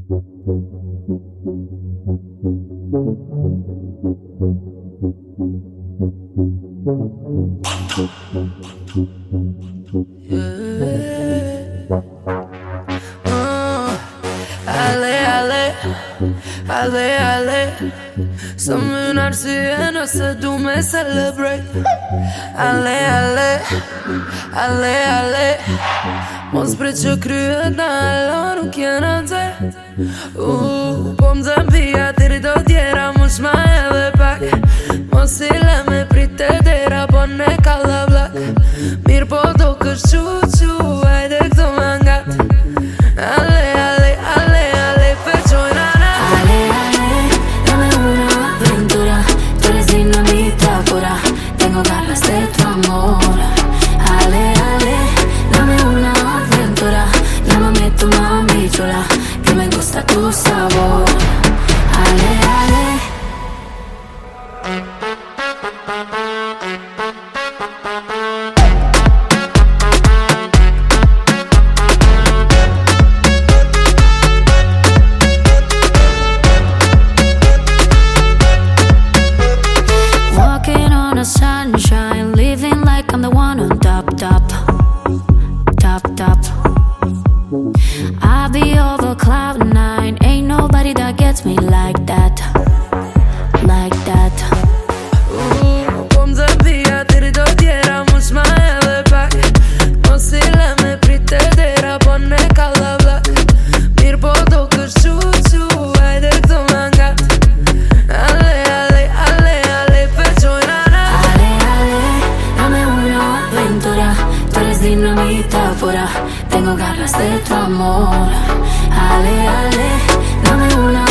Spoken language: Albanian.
Yeah. Oh, I live Ale, ale Së më nërë si e nëse du me celebrate Ale, ale Ale, ale Mos për që kryë da alo nuk e në dze po më dëmbi atiri do tjera më shma e dhe pak Mos i lem tengo de tu amor. Ale, ale, dame una aventura. Llámame tu mami chula, que me gusta tu sabor. dinamita pura. Tengo garras de tu amor. Ale, ale, dame una